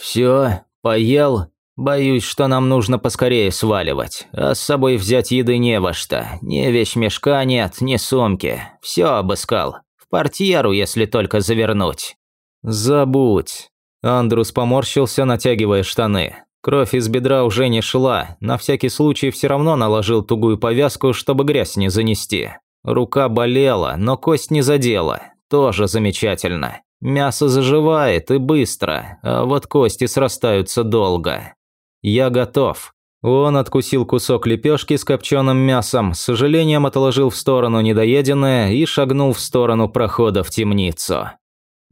«Все, поел. Боюсь, что нам нужно поскорее сваливать, а с собой взять еды не во что. Ни вещмешка нет, ни сумки. Все обыскал. В портьеру, если только завернуть». «Забудь». Андрус поморщился, натягивая штаны. Кровь из бедра уже не шла, на всякий случай все равно наложил тугую повязку, чтобы грязь не занести. Рука болела, но кость не задела. Тоже замечательно. Мясо заживает и быстро, а вот кости срастаются долго. Я готов. Он откусил кусок лепешки с копченым мясом, с сожалением отложил в сторону недоеденное и шагнул в сторону прохода в темницу.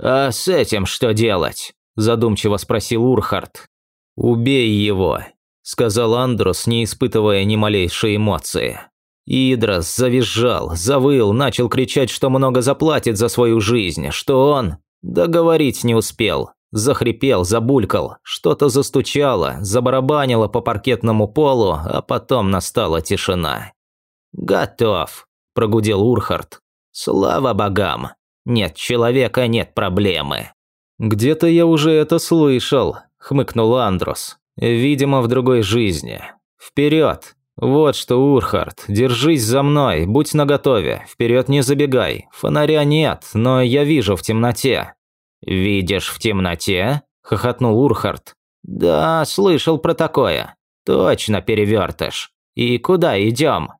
«А с этим что делать?» – задумчиво спросил Урхард. «Убей его», – сказал Андрус, не испытывая ни малейшей эмоции. Идрос завизжал, завыл, начал кричать, что много заплатит за свою жизнь, что он... Договорить не успел. Захрипел, забулькал, что-то застучало, забарабанило по паркетному полу, а потом настала тишина. «Готов», – прогудел Урхард. «Слава богам! Нет человека, нет проблемы». «Где-то я уже это слышал», – хмыкнул Андрус. «Видимо, в другой жизни. Вперед! Вот что, Урхард, держись за мной, будь наготове, вперед не забегай. Фонаря нет, но я вижу в темноте». «Видишь в темноте?» – хохотнул Урхард. «Да, слышал про такое. Точно перевертыш. И куда идем?»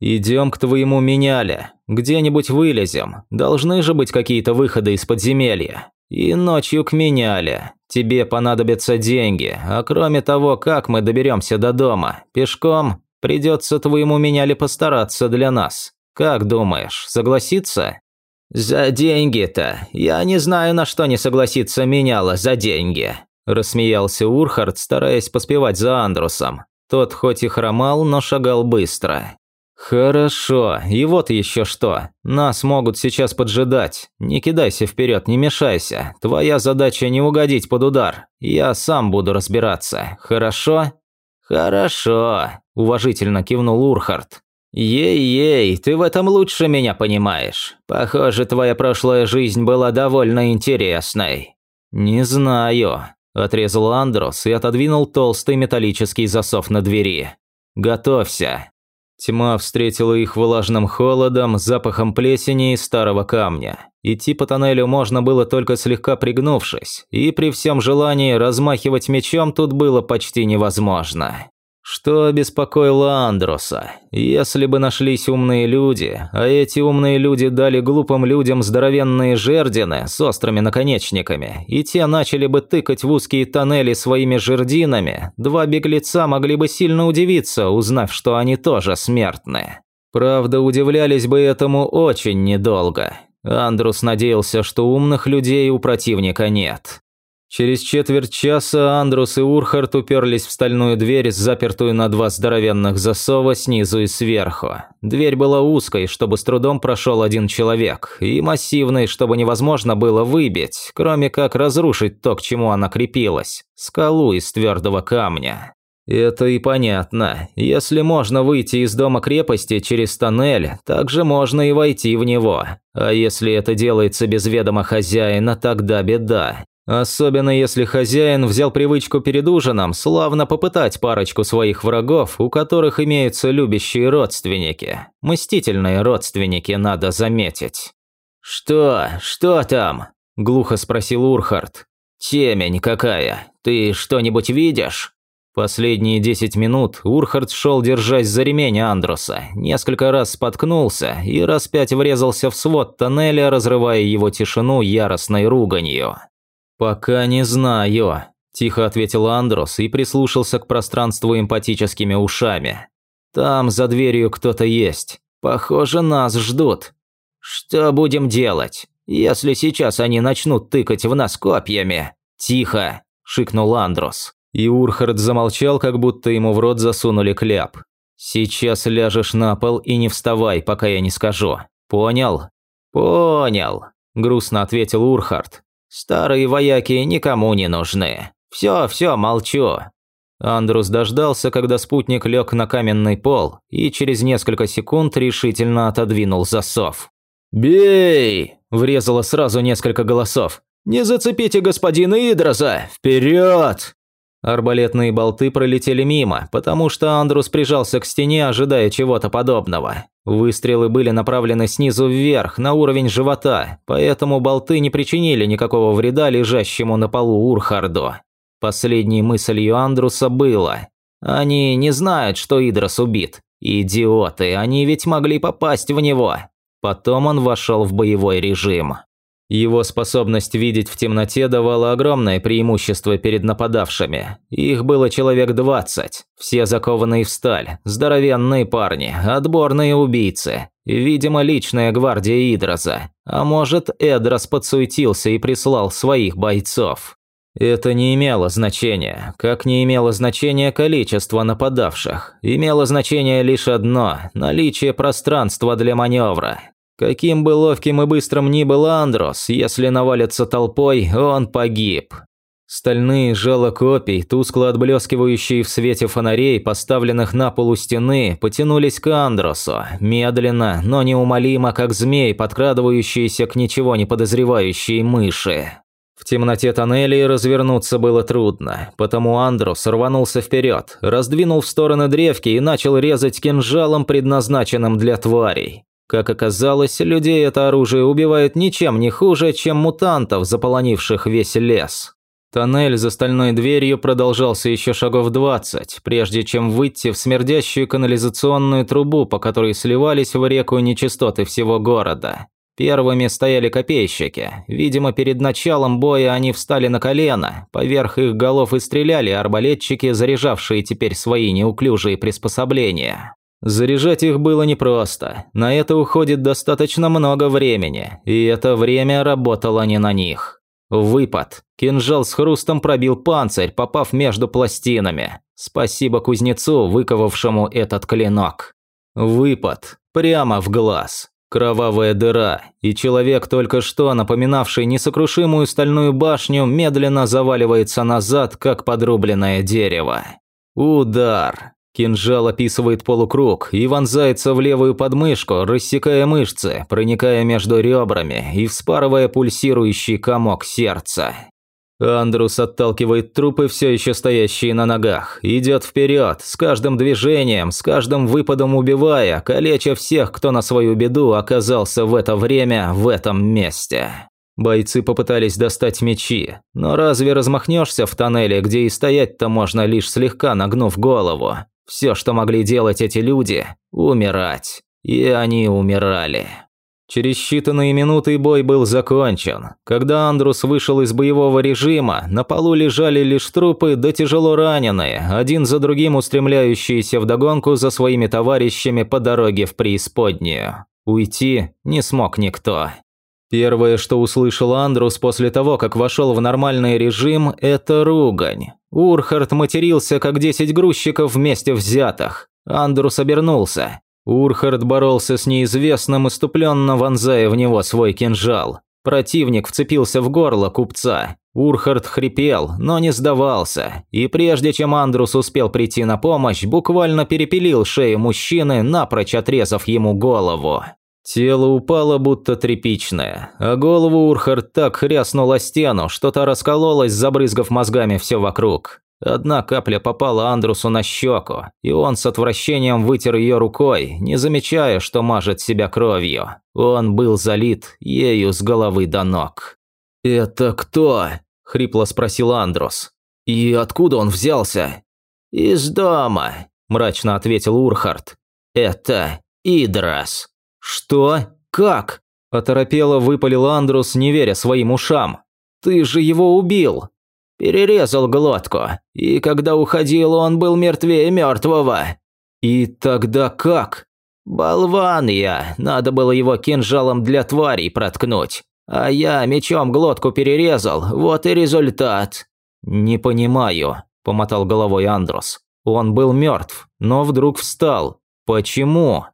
«Идем к твоему меняле. Где-нибудь вылезем. Должны же быть какие-то выходы из подземелья. И ночью к меняле. Тебе понадобятся деньги. А кроме того, как мы доберемся до дома? Пешком? Придется твоему меняле постараться для нас. Как думаешь, согласится?» «За деньги-то. Я не знаю, на что не согласится меняла за деньги», – рассмеялся Урхард, стараясь поспевать за Андрусом. Тот хоть и хромал, но шагал быстро. «Хорошо, и вот еще что. Нас могут сейчас поджидать. Не кидайся вперед, не мешайся. Твоя задача не угодить под удар. Я сам буду разбираться. Хорошо?» «Хорошо», – уважительно кивнул Урхард. «Ей-ей, ты в этом лучше меня понимаешь. Похоже, твоя прошлая жизнь была довольно интересной». «Не знаю», – отрезал Андрос и отодвинул толстый металлический засов на двери. «Готовься». Тьма встретила их влажным холодом, запахом плесени и старого камня. Идти по тоннелю можно было только слегка пригнувшись, и при всем желании размахивать мечом тут было почти невозможно. Что обеспокоило Андроса? Если бы нашлись умные люди, а эти умные люди дали глупым людям здоровенные жердины с острыми наконечниками, и те начали бы тыкать в узкие тоннели своими жердинами, два беглеца могли бы сильно удивиться, узнав, что они тоже смертны. Правда, удивлялись бы этому очень недолго. Андрус надеялся, что умных людей у противника нет. Через четверть часа Андрус и Урхард уперлись в стальную дверь, запертую на два здоровенных засова снизу и сверху. Дверь была узкой, чтобы с трудом прошел один человек, и массивной, чтобы невозможно было выбить, кроме как разрушить то, к чему она крепилась – скалу из твердого камня. Это и понятно. Если можно выйти из дома крепости через тоннель, также можно и войти в него. А если это делается без ведома хозяина, тогда беда. Особенно если хозяин взял привычку перед ужином славно попытать парочку своих врагов, у которых имеются любящие родственники. Мстительные родственники, надо заметить. «Что? Что там?» – глухо спросил Урхард. «Темень какая. Ты что-нибудь видишь?» Последние десять минут Урхард шел, держась за ремень Андруса, несколько раз споткнулся и раз пять врезался в свод тоннеля, разрывая его тишину яростной руганью. «Пока не знаю», – тихо ответил Андрос и прислушался к пространству эмпатическими ушами. «Там за дверью кто-то есть. Похоже, нас ждут. Что будем делать, если сейчас они начнут тыкать в нас копьями?» «Тихо», – шикнул Андрос. И Урхард замолчал, как будто ему в рот засунули кляп. «Сейчас ляжешь на пол и не вставай, пока я не скажу. Понял?» «Понял», – грустно ответил Урхард. Старые вояки никому не нужны. Все, все, молчу». Андрус дождался, когда спутник лег на каменный пол и через несколько секунд решительно отодвинул засов. «Бей!» – врезало сразу несколько голосов. «Не зацепите господина Идроза! Вперед!» Арбалетные болты пролетели мимо, потому что Андрус прижался к стене, ожидая чего-то подобного. Выстрелы были направлены снизу вверх, на уровень живота, поэтому болты не причинили никакого вреда лежащему на полу Урхарду. Последней мыслью Андруса было «Они не знают, что Идрос убит. Идиоты, они ведь могли попасть в него». Потом он вошел в боевой режим. Его способность видеть в темноте давала огромное преимущество перед нападавшими. Их было человек двадцать, все закованные в сталь, здоровенные парни, отборные убийцы. Видимо, личная гвардия Идроза. А может, Эдрос подсуетился и прислал своих бойцов. Это не имело значения, как не имело значения количество нападавших. Имело значение лишь одно – наличие пространства для маневра. Каким бы ловким и быстрым ни был Андрос, если навалится толпой, он погиб. Стальные жало копий, тускло отблескивающие в свете фонарей, поставленных на полу стены, потянулись к Андросу, медленно, но неумолимо, как змей, подкрадывающиеся к ничего не подозревающей мыши. В темноте тоннелей развернуться было трудно, потому Андрос рванулся вперед, раздвинул в стороны древки и начал резать кинжалом, предназначенным для тварей. Как оказалось, людей это оружие убивает ничем не хуже, чем мутантов, заполонивших весь лес. Тоннель за стальной дверью продолжался еще шагов двадцать, прежде чем выйти в смердящую канализационную трубу, по которой сливались в реку нечистоты всего города. Первыми стояли копейщики. Видимо, перед началом боя они встали на колено, поверх их голов и стреляли арбалетчики, заряжавшие теперь свои неуклюжие приспособления. Заряжать их было непросто, на это уходит достаточно много времени, и это время работало не на них. Выпад. Кинжал с хрустом пробил панцирь, попав между пластинами. Спасибо кузнецу, выковавшему этот клинок. Выпад. Прямо в глаз. Кровавая дыра, и человек, только что напоминавший несокрушимую стальную башню, медленно заваливается назад, как подрубленное дерево. Удар. Кинжал описывает полукруг и вонзается в левую подмышку, рассекая мышцы, проникая между ребрами и вспарывая пульсирующий комок сердца. Андрус отталкивает трупы, все еще стоящие на ногах, идет вперед, с каждым движением, с каждым выпадом убивая, калеча всех, кто на свою беду оказался в это время в этом месте. Бойцы попытались достать мечи, но разве размахнешься в тоннеле, где и стоять-то можно лишь слегка нагнув голову? Все, что могли делать эти люди – умирать. И они умирали. Через считанные минуты бой был закончен. Когда Андрус вышел из боевого режима, на полу лежали лишь трупы да тяжело раненые, один за другим устремляющиеся вдогонку за своими товарищами по дороге в преисподнюю. Уйти не смог никто. Первое, что услышал Андрус после того, как вошел в нормальный режим, это ругань. Урхард матерился, как десять грузчиков вместе взятых. Андрус обернулся. Урхард боролся с неизвестным, иступленно вонзая в него свой кинжал. Противник вцепился в горло купца. Урхард хрипел, но не сдавался, и прежде чем Андрус успел прийти на помощь, буквально перепилил шею мужчины, напрочь отрезав ему голову. Тело упало будто тряпичное, а голову Урхард так хряснула о стену, что та раскололась, забрызгав мозгами все вокруг. Одна капля попала Андрусу на щеку, и он с отвращением вытер ее рукой, не замечая, что мажет себя кровью. Он был залит ею с головы до ног. «Это кто?» – хрипло спросил Андрус. «И откуда он взялся?» «Из дома», – мрачно ответил Урхард. «Это Идрас». «Что? Как?» – оторопело выпалил Андрус, не веря своим ушам. «Ты же его убил!» «Перерезал глотку, и когда уходил, он был мертвее мертвого». «И тогда как?» «Болван я, надо было его кинжалом для тварей проткнуть. А я мечом глотку перерезал, вот и результат». «Не понимаю», – помотал головой Андрус. «Он был мертв, но вдруг встал. Почему?»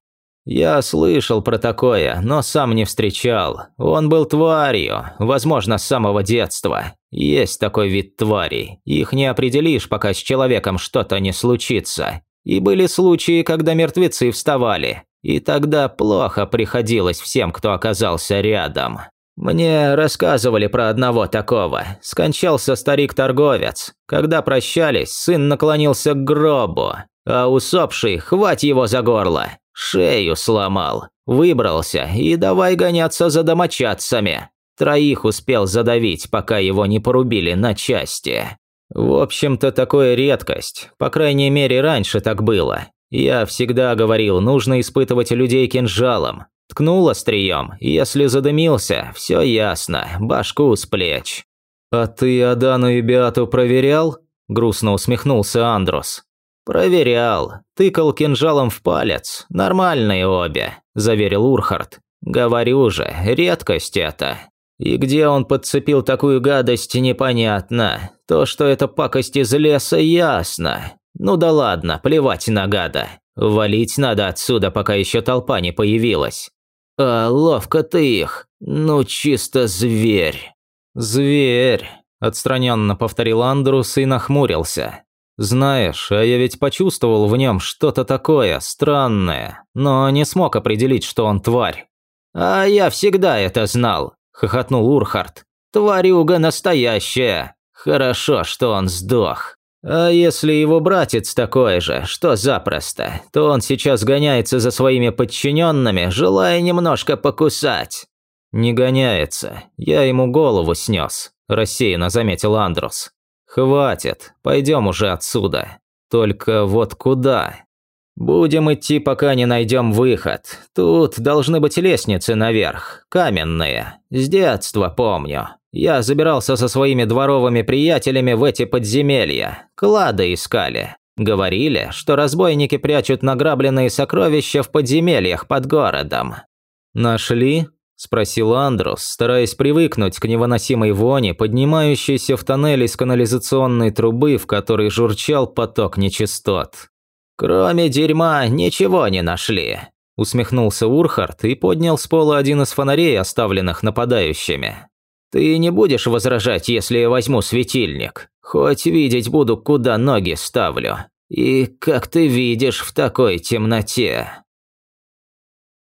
Я слышал про такое, но сам не встречал. Он был тварью, возможно, с самого детства. Есть такой вид тварей. Их не определишь, пока с человеком что-то не случится. И были случаи, когда мертвецы вставали. И тогда плохо приходилось всем, кто оказался рядом. Мне рассказывали про одного такого. Скончался старик-торговец. Когда прощались, сын наклонился к гробу, а усопший, хвать его за горло, шею сломал. Выбрался и давай гоняться за домочадцами. Троих успел задавить, пока его не порубили на части. В общем-то, такое редкость. По крайней мере, раньше так было. Я всегда говорил, нужно испытывать людей кинжалом. Ткнул острием, если задымился, все ясно, башку с плеч. «А ты Адану и Беату проверял?» – грустно усмехнулся Андрус. «Проверял. Тыкал кинжалом в палец. Нормальные обе», – заверил Урхард. «Говорю же, редкость это. И где он подцепил такую гадость, непонятно. То, что это пакость из леса, ясно. Ну да ладно, плевать на гада. Валить надо отсюда, пока еще толпа не появилась. А ловко ты их. Ну чисто зверь. Зверь, отстраненно повторил Андрус и нахмурился. Знаешь, а я ведь почувствовал в нем что-то такое странное, но не смог определить, что он тварь. А я всегда это знал, хохотнул Урхард. Тварюга настоящая. Хорошо, что он сдох. А если его братец такой же, что запросто, то он сейчас гоняется за своими подчиненными, желая немножко покусать. Не гоняется, я ему голову снес, рассеянно заметил Андрус. Хватит, пойдем уже отсюда. Только вот куда? Будем идти, пока не найдем выход. Тут должны быть лестницы наверх, каменные. С детства помню. Я забирался со своими дворовыми приятелями в эти подземелья. Клады искали. Говорили, что разбойники прячут награбленные сокровища в подземельях под городом. «Нашли?» – спросил Андрус, стараясь привыкнуть к невыносимой воне, поднимающейся в тоннеле из канализационной трубы, в которой журчал поток нечистот. «Кроме дерьма ничего не нашли», – усмехнулся Урхард и поднял с пола один из фонарей, оставленных нападающими. Ты не будешь возражать, если я возьму светильник? Хоть видеть буду, куда ноги ставлю. И как ты видишь в такой темноте?»